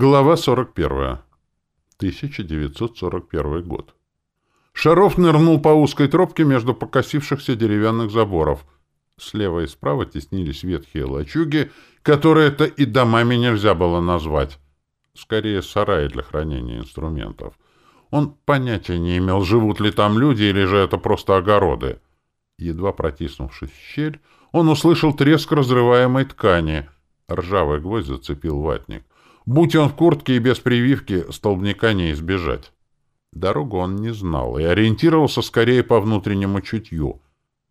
Глава 41. 1941 год. Шаров нырнул по узкой тропке между покосившихся деревянных заборов. Слева и справа теснились ветхие лачуги, которые-то и домами нельзя было назвать. Скорее, сараи для хранения инструментов. Он понятия не имел, живут ли там люди, или же это просто огороды. Едва протиснувшись в щель, он услышал треск разрываемой ткани. Ржавый гвоздь зацепил ватник. Будь он в куртке и без прививки, столбняка не избежать. Дорогу он не знал и ориентировался скорее по внутреннему чутью.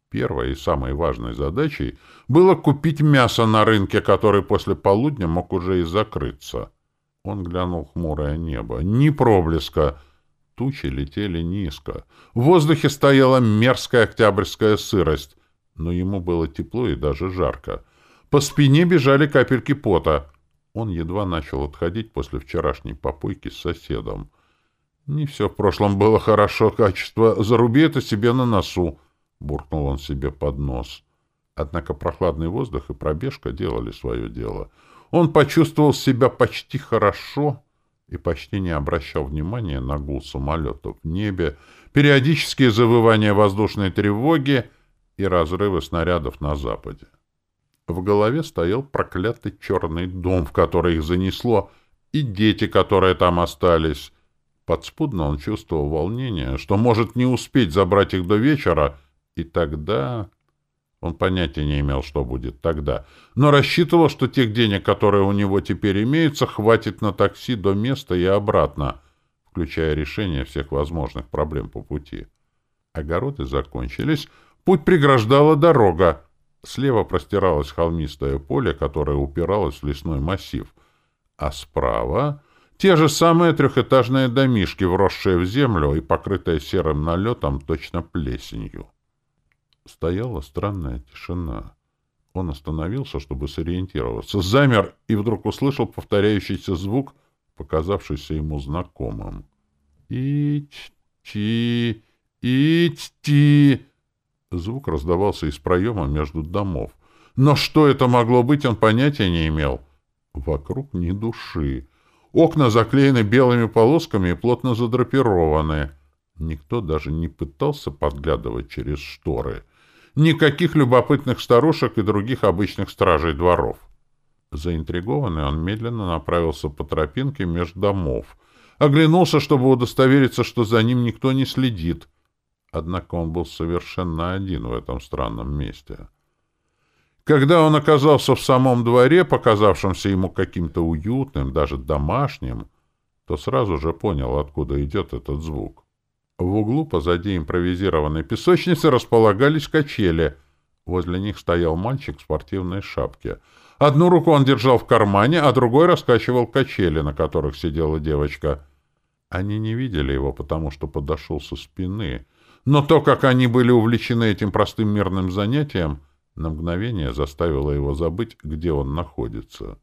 Первой и самой важной задачей было купить мясо на рынке, который после полудня мог уже и закрыться. Он глянул хмурое небо. Ни проблеска. Тучи летели низко. В воздухе стояла мерзкая октябрьская сырость, но ему было тепло и даже жарко. По спине бежали капельки пота. Он едва начал отходить после вчерашней попойки с соседом. Не все в прошлом было хорошо, качество. Заруби это себе на носу, — буркнул он себе под нос. Однако прохладный воздух и пробежка делали свое дело. Он почувствовал себя почти хорошо и почти не обращал внимания на гул самолетов в небе, периодические завывания воздушной тревоги и разрывы снарядов на западе. В голове стоял проклятый черный дом, в который их занесло, и дети, которые там остались. Подспудно он чувствовал волнение, что может не успеть забрать их до вечера, и тогда... Он понятия не имел, что будет тогда, но рассчитывал, что тех денег, которые у него теперь имеются, хватит на такси до места и обратно, включая решение всех возможных проблем по пути. Огороды закончились, путь преграждала дорога, Слева простиралось холмистое поле, которое упиралось в лесной массив, а справа — те же самые трехэтажные домишки, вросшие в землю и покрытые серым налетом, точно плесенью. Стояла странная тишина. Он остановился, чтобы сориентироваться, замер и вдруг услышал повторяющийся звук, показавшийся ему знакомым. «Ить-ти! Ить-ти!» Звук раздавался из проема между домов. Но что это могло быть, он понятия не имел. Вокруг ни души. Окна заклеены белыми полосками и плотно задрапированы. Никто даже не пытался подглядывать через шторы. Никаких любопытных старушек и других обычных стражей дворов. Заинтригованный, он медленно направился по тропинке между домов. Оглянулся, чтобы удостовериться, что за ним никто не следит — Однако он был совершенно один в этом странном месте. Когда он оказался в самом дворе, показавшемся ему каким-то уютным, даже домашним, то сразу же понял, откуда идет этот звук. В углу позади импровизированной песочницы располагались качели. Возле них стоял мальчик в спортивной шапке. Одну руку он держал в кармане, а другой раскачивал качели, на которых сидела девочка. Они не видели его, потому что подошел со спины — но то, как они были увлечены этим простым мирным занятием, на мгновение заставило его забыть, где он находится.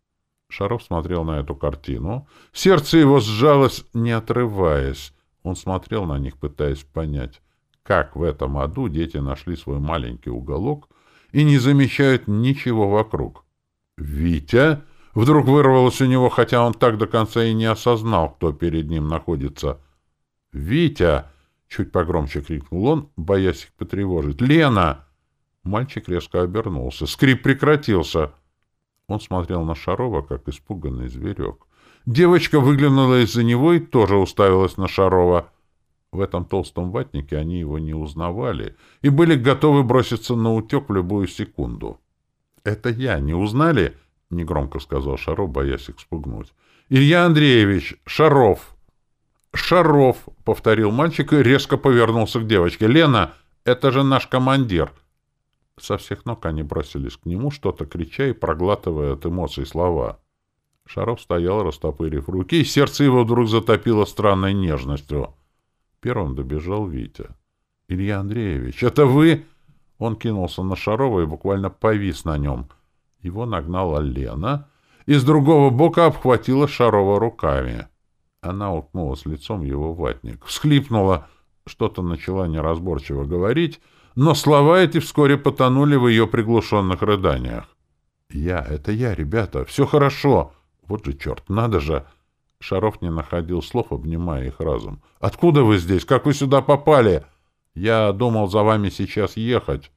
Шаров смотрел на эту картину. Сердце его сжалось, не отрываясь. Он смотрел на них, пытаясь понять, как в этом аду дети нашли свой маленький уголок и не замечают ничего вокруг. «Витя!» Вдруг вырвалось у него, хотя он так до конца и не осознал, кто перед ним находится. «Витя!» Чуть погромче крикнул он, боясь их потревожить. «Лена!» Мальчик резко обернулся. Скрип прекратился. Он смотрел на Шарова, как испуганный зверек. Девочка выглянула из-за него и тоже уставилась на Шарова. В этом толстом ватнике они его не узнавали и были готовы броситься на утек в любую секунду. «Это я, не узнали?» — негромко сказал Шаров, боясь их спугнуть. «Илья Андреевич! Шаров!» «Шаров», — повторил мальчик и резко повернулся к девочке. «Лена, это же наш командир». Со всех ног они бросились к нему, что-то крича и проглатывая от эмоций слова. Шаров стоял, растопырив руки, и сердце его вдруг затопило странной нежностью. Первым добежал Витя. «Илья Андреевич, это вы?» Он кинулся на Шарова и буквально повис на нем. Его нагнала Лена и с другого бока обхватила Шарова руками. Она уткнулась лицом его ватник, всхлипнула, что-то начала неразборчиво говорить, но слова эти вскоре потонули в ее приглушенных рыданиях. «Я, это я, ребята, все хорошо. Вот же черт, надо же!» Шаров не находил слов, обнимая их разум. «Откуда вы здесь? Как вы сюда попали?» «Я думал за вами сейчас ехать».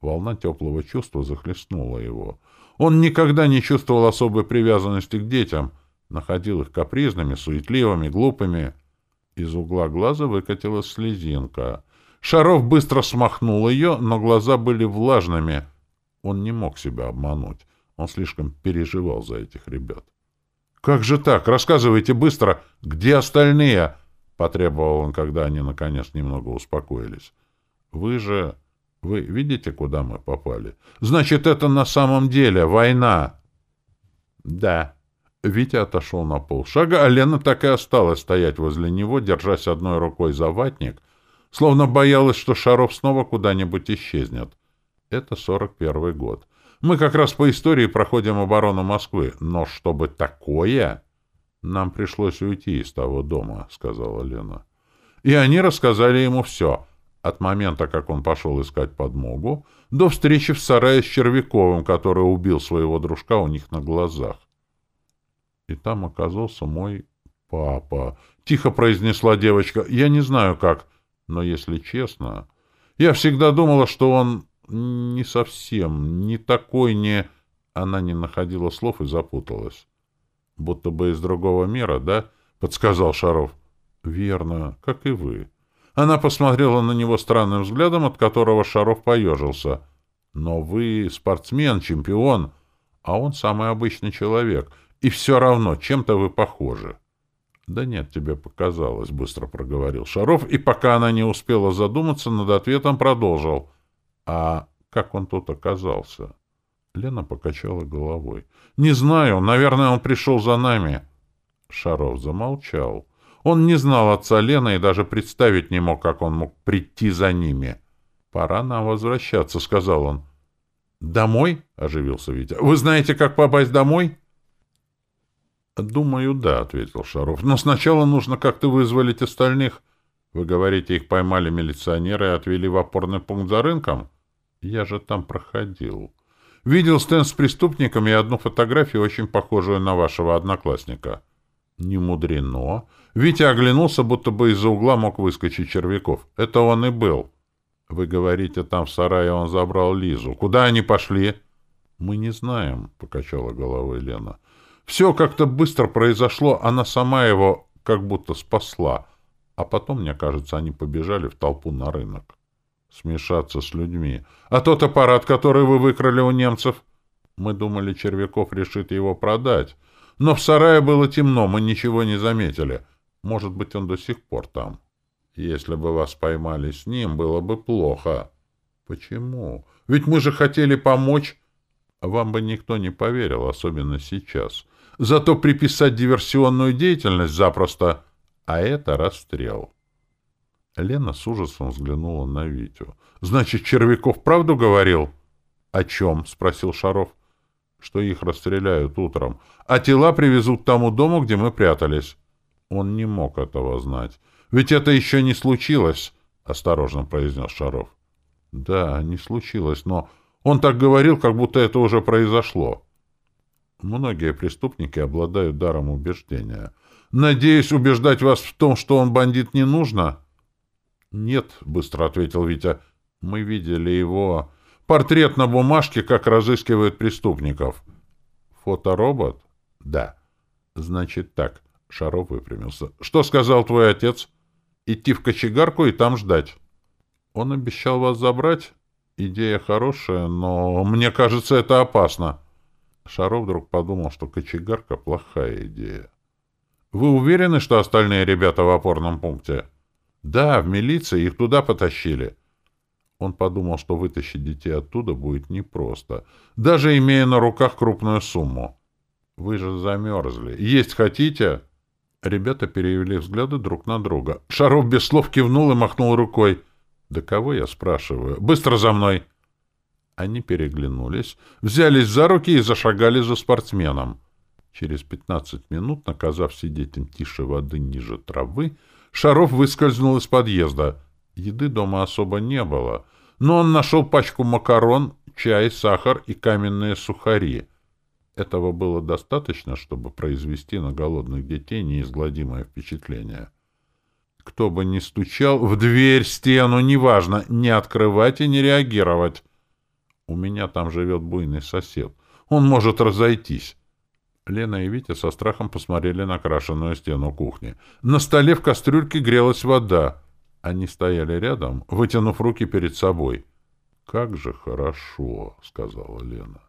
Волна теплого чувства захлестнула его. Он никогда не чувствовал особой привязанности к детям, находил их капризными, суетливыми, глупыми. Из угла глаза выкатилась слезинка. Шаров быстро смахнул ее, но глаза были влажными. Он не мог себя обмануть. Он слишком переживал за этих ребят. «Как же так? Рассказывайте быстро! Где остальные?» — потребовал он, когда они, наконец, немного успокоились. «Вы же... Вы видите, куда мы попали? Значит, это на самом деле война!» «Да». Витя отошел на полшага, а Лена так и осталась стоять возле него, держась одной рукой за ватник, словно боялась, что Шаров снова куда-нибудь исчезнет. Это сорок первый год. Мы как раз по истории проходим оборону Москвы, но чтобы такое... Нам пришлось уйти из того дома, — сказала Лена. И они рассказали ему все, от момента, как он пошел искать подмогу, до встречи в сарае с Червяковым, который убил своего дружка у них на глазах. И там оказался мой папа. Тихо произнесла девочка. Я не знаю как, но, если честно, я всегда думала, что он не совсем, не такой, не... Она не находила слов и запуталась. Будто бы из другого мира, да? Подсказал Шаров. Верно, как и вы. Она посмотрела на него странным взглядом, от которого Шаров поежился. Но вы спортсмен, чемпион, а он самый обычный человек. И все равно, чем-то вы похожи. «Да нет, тебе показалось», — быстро проговорил Шаров, и пока она не успела задуматься, над ответом продолжил. А как он тут оказался? Лена покачала головой. Не знаю, наверное, он пришел за нами. Шаров замолчал. Он не знал отца Лены и даже представить не мог, как он мог прийти за ними. «Пора нам возвращаться», — сказал он. «Домой?» — оживился Витя. «Вы знаете, как попасть домой?» «Думаю, да», — ответил Шаров. «Но сначала нужно как-то вызволить остальных. Вы говорите, их поймали милиционеры и отвели в опорный пункт за рынком?» Я же там проходил. Видел стенд с преступниками и одну фотографию, очень похожую на вашего одноклассника. Не мудрено. Витя оглянулся, будто бы из-за угла мог выскочить Червяков. Это он и был. Вы говорите, там в сарае он забрал Лизу. Куда они пошли? Мы не знаем, покачала головой Лена. Все как-то быстро произошло, она сама его как будто спасла. А потом, мне кажется, они побежали в толпу на рынок смешаться с людьми. А тот аппарат, который вы выкрали у немцев? Мы думали, Червяков решит его продать. Но в сарае было темно, мы ничего не заметили. Может быть, он до сих пор там. Если бы вас поймали с ним, было бы плохо. Почему? Ведь мы же хотели помочь. Вам бы никто не поверил, особенно сейчас. Зато приписать диверсионную деятельность запросто, а это расстрел. Лена с ужасом взглянула на Витю. — Значит, Червяков правду говорил? — О чем? — спросил Шаров. — Что их расстреляют утром. А тела привезут к тому дому, где мы прятались. Он не мог этого знать. — Ведь это еще не случилось, — осторожно произнес Шаров. — Да, не случилось, но он так говорил, как будто это уже произошло. Многие преступники обладают даром убеждения. Надеюсь, убеждать вас в том, что он бандит, не нужно? — «Нет», — быстро ответил Витя. «Мы видели его. Портрет на бумажке, как разыскивают преступников». «Фоторобот?» «Да». «Значит так». Шаров выпрямился. «Что сказал твой отец?» «Идти в кочегарку и там ждать». «Он обещал вас забрать?» «Идея хорошая, но мне кажется, это опасно». Шаров вдруг подумал, что кочегарка — плохая идея. «Вы уверены, что остальные ребята в опорном пункте?» Да, в милиции их туда потащили. Он подумал, что вытащить детей оттуда будет непросто, даже имея на руках крупную сумму. Вы же замерзли. Есть хотите? Ребята перевели взгляды друг на друга. Шаров без слов кивнул и махнул рукой. «Да кого я спрашиваю? Быстро за мной!» Они переглянулись, взялись за руки и зашагали за спортсменом. Через пятнадцать минут, наказав сидеть им тише воды ниже травы, Шаров выскользнул из подъезда. Еды дома особо не было, но он нашел пачку макарон, чай, сахар и каменные сухари. Этого было достаточно, чтобы произвести на голодных детей неизгладимое впечатление. Кто бы ни стучал, в дверь, стену, неважно, не открывать и не реагировать. У меня там живет буйный сосед. Он может разойтись. Лена и Витя со страхом посмотрели на крашеную стену кухни. На столе в кастрюльке грелась вода. Они стояли рядом, вытянув руки перед собой. «Как же хорошо», — сказала Лена.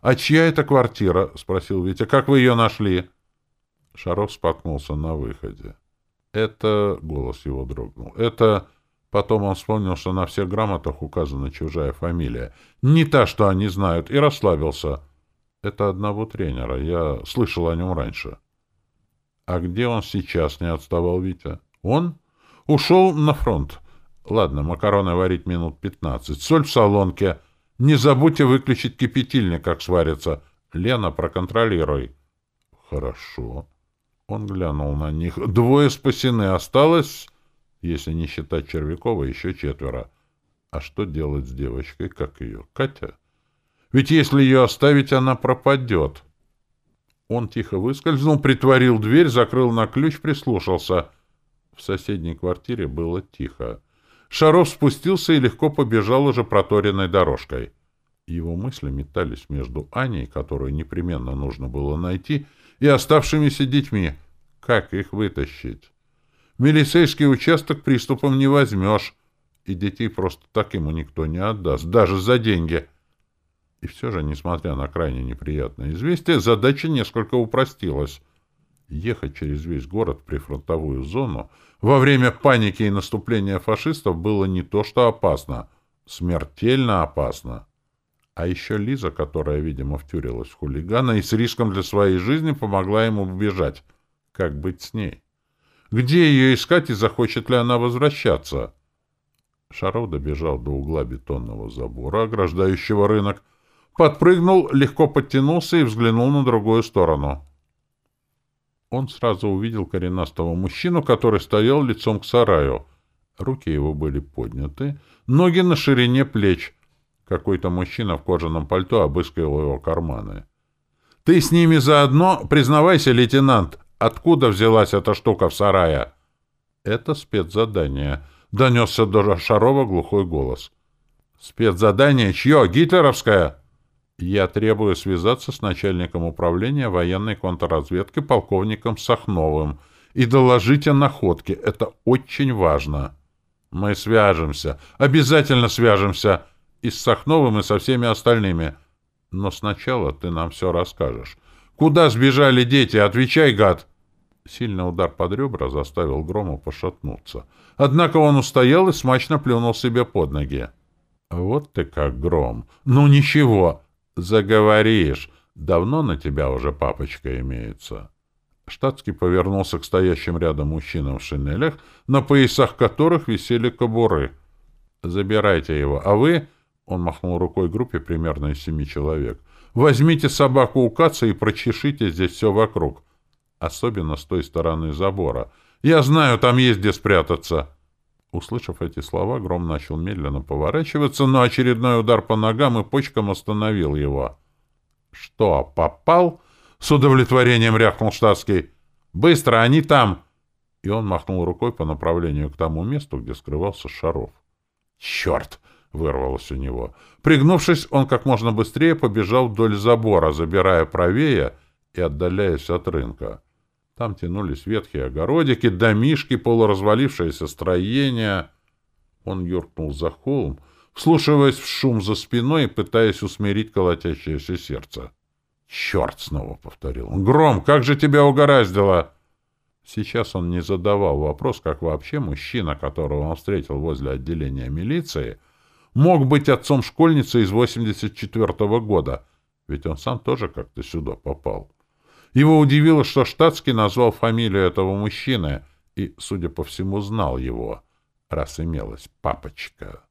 «А чья это квартира?» — спросил Витя. «Как вы ее нашли?» Шаров споткнулся на выходе. «Это...» — голос его дрогнул. «Это...» Потом он вспомнил, что на всех грамотах указана чужая фамилия. «Не та, что они знают», и расслабился. «Это одного тренера. Я слышал о нем раньше». «А где он сейчас?» — не отставал Витя. «Он?» «Ушел на фронт. Ладно, макароны варить минут пятнадцать. Соль в солонке. Не забудьте выключить кипятильник, как сварится. Лена, проконтролируй. Хорошо. Он глянул на них. Двое спасены. Осталось, если не считать Червякова, еще четверо. А что делать с девочкой, как ее? Катя? Ведь если ее оставить, она пропадет. Он тихо выскользнул, притворил дверь, закрыл на ключ, прислушался. В соседней квартире было тихо. Шаров спустился и легко побежал уже проторенной дорожкой. Его мысли метались между Аней, которую непременно нужно было найти, и оставшимися детьми. Как их вытащить? Милицейский участок приступом не возьмешь, и детей просто так ему никто не отдаст, даже за деньги. И все же, несмотря на крайне неприятное известие, задача несколько упростилась. Ехать через весь город в прифронтовую зону во время паники и наступления фашистов было не то что опасно, смертельно опасно. А еще Лиза, которая, видимо, втюрилась в хулигана и с риском для своей жизни помогла ему убежать. Как быть с ней? Где ее искать и захочет ли она возвращаться? Шаров добежал до угла бетонного забора, ограждающего рынок, подпрыгнул, легко подтянулся и взглянул на другую сторону. Он сразу увидел коренастого мужчину, который стоял лицом к сараю. Руки его были подняты, ноги на ширине плеч. Какой-то мужчина в кожаном пальто обыскивал его карманы. — Ты с ними заодно? Признавайся, лейтенант, откуда взялась эта штука в сарае? — Это спецзадание, — донесся до Шарова глухой голос. — Спецзадание чье? Гитлеровское? — я требую связаться с начальником управления военной контрразведки полковником Сахновым и доложить о находке. Это очень важно. Мы свяжемся. Обязательно свяжемся. И с Сахновым, и со всеми остальными. Но сначала ты нам все расскажешь. Куда сбежали дети? Отвечай, гад! Сильный удар под ребра заставил Грома пошатнуться. Однако он устоял и смачно плюнул себе под ноги. Вот ты как, Гром. Ну ничего. Заговоришь. Давно на тебя уже папочка имеется. Штатский повернулся к стоящим рядом мужчинам в шинелях, на поясах которых висели кобуры. «Забирайте его. А вы...» — он махнул рукой группе примерно из семи человек. «Возьмите собаку у Каца и прочешите здесь все вокруг. Особенно с той стороны забора. Я знаю, там есть где спрятаться». Услышав эти слова, Гром начал медленно поворачиваться, но очередной удар по ногам и почкам остановил его. «Что, попал?» — с удовлетворением рявкнул штатский. «Быстро, они там!» И он махнул рукой по направлению к тому месту, где скрывался Шаров. «Черт!» — вырвалось у него. Пригнувшись, он как можно быстрее побежал вдоль забора, забирая правее и отдаляясь от рынка. Там тянулись ветхие огородики, домишки, полуразвалившееся строение. Он юркнул за холм, вслушиваясь в шум за спиной и пытаясь усмирить колотящееся сердце. «Черт!» — снова повторил. «Гром, как же тебя угораздило!» Сейчас он не задавал вопрос, как вообще мужчина, которого он встретил возле отделения милиции, мог быть отцом школьницы из 84-го года, ведь он сам тоже как-то сюда попал. Его удивило, что штатский назвал фамилию этого мужчины и, судя по всему, знал его, раз имелась папочка.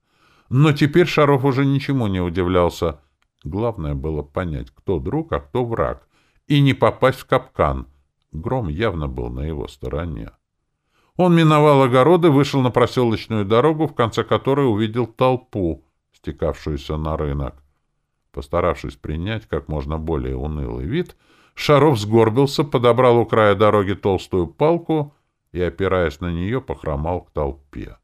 Но теперь Шаров уже ничему не удивлялся. Главное было понять, кто друг, а кто враг, и не попасть в капкан. Гром явно был на его стороне. Он миновал огороды, вышел на проселочную дорогу, в конце которой увидел толпу, стекавшуюся на рынок. Постаравшись принять как можно более унылый вид, Шаров сгорбился, подобрал у края дороги толстую палку и, опираясь на нее, похромал к толпе.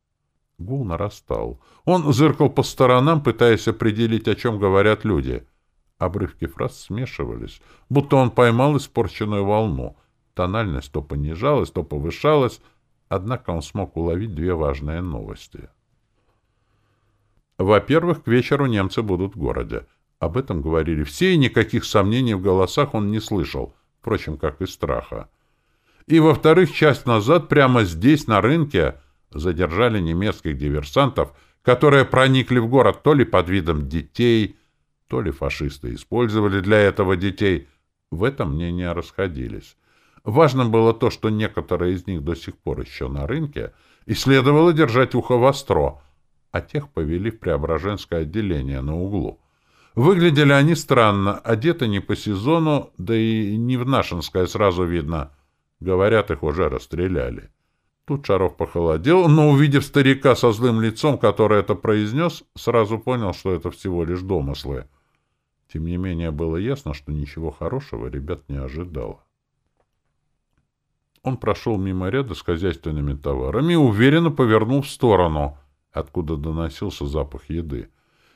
Гул нарастал. Он зыркал по сторонам, пытаясь определить, о чем говорят люди. Обрывки фраз смешивались, будто он поймал испорченную волну. Тональность то понижалась, то повышалась, однако он смог уловить две важные новости. Во-первых, к вечеру немцы будут в городе. Об этом говорили все, и никаких сомнений в голосах он не слышал, впрочем, как и страха. И, во-вторых, часть назад, прямо здесь, на рынке, задержали немецких диверсантов, которые проникли в город то ли под видом детей, то ли фашисты использовали для этого детей. В этом мнения расходились. Важно было то, что некоторые из них до сих пор еще на рынке, и следовало держать ухо востро, а тех повели в Преображенское отделение на углу. Выглядели они странно, одеты не по сезону, да и не в Нашинское сразу видно. Говорят, их уже расстреляли. Тут Шаров похолодел, но, увидев старика со злым лицом, который это произнес, сразу понял, что это всего лишь домыслы. Тем не менее, было ясно, что ничего хорошего ребят не ожидало. Он прошел мимо ряда с хозяйственными товарами и уверенно повернул в сторону, откуда доносился запах еды.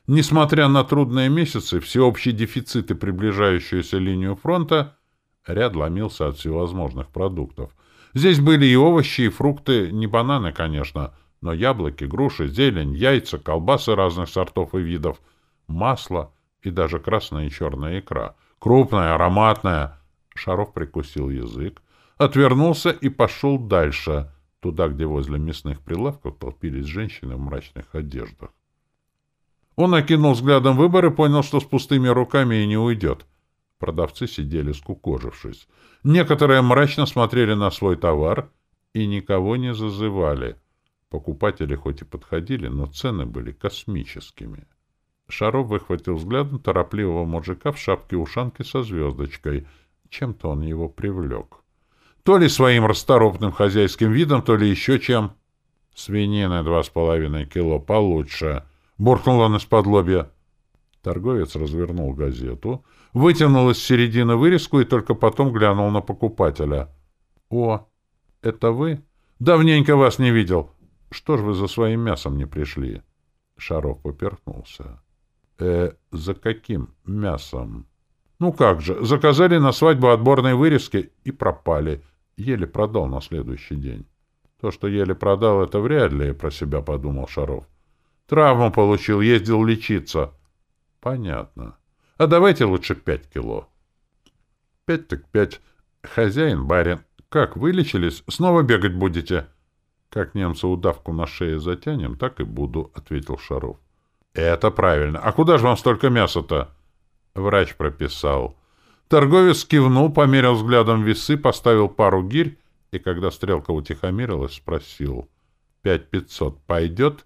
Несмотря на трудные месяцы, всеобщий дефицит и приближающуюся линию фронта, ряд ломился от всевозможных продуктов. Здесь были и овощи, и фрукты, не бананы, конечно, но яблоки, груши, зелень, яйца, колбасы разных сортов и видов, масло и даже красная и черная икра. Крупная, ароматная. Шаров прикусил язык, отвернулся и пошел дальше, туда, где возле мясных прилавков толпились женщины в мрачных одеждах. Он окинул взглядом выбор и понял, что с пустыми руками и не уйдет. Продавцы сидели скукожившись. Некоторые мрачно смотрели на свой товар и никого не зазывали. Покупатели хоть и подходили, но цены были космическими. Шаров выхватил взглядом торопливого мужика в шапке-ушанке со звездочкой. Чем-то он его привлек. То ли своим расторопным хозяйским видом, то ли еще чем. Свинина два с половиной кило получше —— буркнул он из-под лобья. Торговец развернул газету, вытянул из середины вырезку и только потом глянул на покупателя. — О, это вы? Давненько вас не видел. Что ж вы за своим мясом не пришли? Шаров поперхнулся. — Э, за каким мясом? — Ну как же, заказали на свадьбу отборной вырезки и пропали. Еле продал на следующий день. То, что еле продал, это вряд ли, — про себя подумал Шаров. Травму получил, ездил лечиться. Понятно. А давайте лучше пять кило. Пять так пять. Хозяин, барин. Как, вылечились? Снова бегать будете? Как немца удавку на шее затянем, так и буду, — ответил Шаров. Это правильно. А куда же вам столько мяса-то? Врач прописал. Торговец кивнул, померил взглядом весы, поставил пару гирь, и когда стрелка утихомирилась, спросил. «Пять пятьсот пойдет?»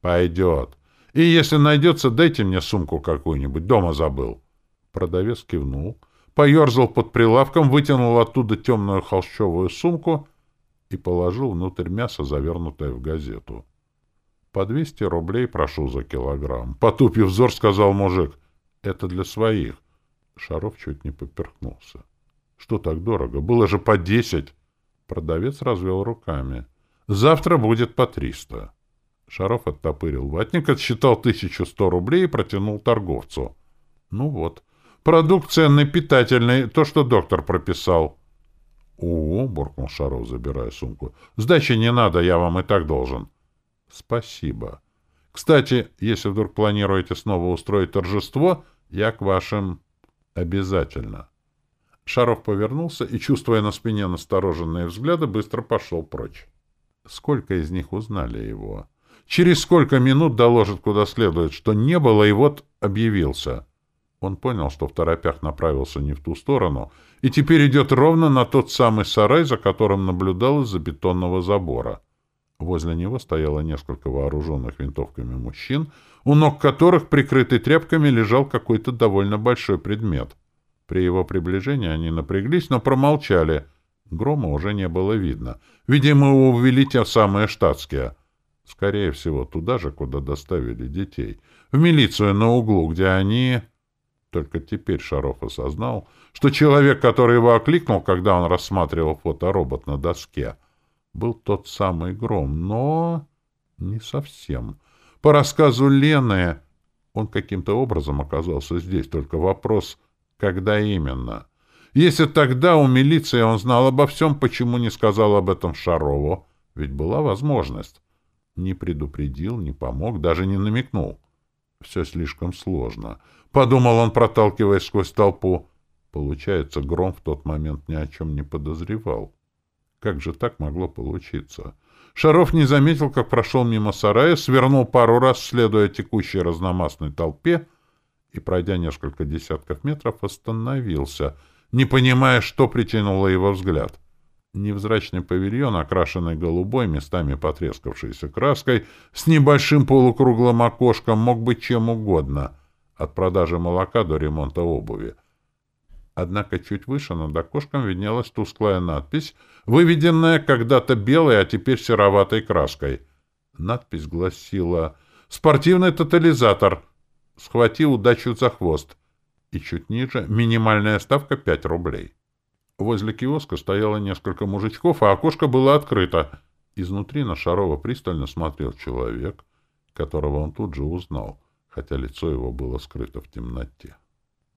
Пойдет. И если найдется, дайте мне сумку какую-нибудь. Дома забыл. Продавец кивнул, поерзал под прилавком, вытянул оттуда темную холщовую сумку и положил внутрь мясо, завернутое в газету. По двести рублей прошу за килограмм. Потупив взор, сказал мужик. Это для своих. Шаров чуть не поперхнулся. Что так дорого? Было же по десять. Продавец развел руками. Завтра будет по триста. Шаров оттопырил ватник, отсчитал 1100 рублей и протянул торговцу. Ну вот. Продукт ценный, питательный, то, что доктор прописал. — О, — буркнул Шаров, забирая сумку. — Сдачи не надо, я вам и так должен. — Спасибо. Кстати, если вдруг планируете снова устроить торжество, я к вашим... Обязательно. Шаров повернулся и, чувствуя на спине настороженные взгляды, быстро пошел прочь. Сколько из них узнали его? — Через сколько минут доложит куда следует, что не было, и вот объявился. Он понял, что в торопях направился не в ту сторону, и теперь идет ровно на тот самый сарай, за которым наблюдал из-за бетонного забора. Возле него стояло несколько вооруженных винтовками мужчин, у ног которых, прикрытый тряпками, лежал какой-то довольно большой предмет. При его приближении они напряглись, но промолчали. Грома уже не было видно. Видимо, его увели те самые штатские — Скорее всего, туда же, куда доставили детей. В милицию на углу, где они... Только теперь Шаров осознал, что человек, который его окликнул, когда он рассматривал фоторобот на доске, был тот самый Гром, но не совсем. По рассказу Лены, он каким-то образом оказался здесь, только вопрос, когда именно. Если тогда у милиции он знал обо всем, почему не сказал об этом Шарову? Ведь была возможность. Не предупредил, не помог, даже не намекнул. Все слишком сложно. Подумал он, проталкиваясь сквозь толпу. Получается, Гром в тот момент ни о чем не подозревал. Как же так могло получиться? Шаров не заметил, как прошел мимо сарая, свернул пару раз, следуя текущей разномастной толпе, и, пройдя несколько десятков метров, остановился, не понимая, что притянуло его взгляд. Невзрачный павильон, окрашенный голубой, местами потрескавшейся краской, с небольшим полукруглым окошком, мог быть чем угодно — от продажи молока до ремонта обуви. Однако чуть выше над окошком виднелась тусклая надпись, выведенная когда-то белой, а теперь сероватой краской. Надпись гласила «Спортивный тотализатор. Схвати удачу за хвост». И чуть ниже «Минимальная ставка 5 рублей». Возле киоска стояло несколько мужичков, а окошко было открыто. Изнутри на Шарова пристально смотрел человек, которого он тут же узнал — хотя лицо его было скрыто в темноте.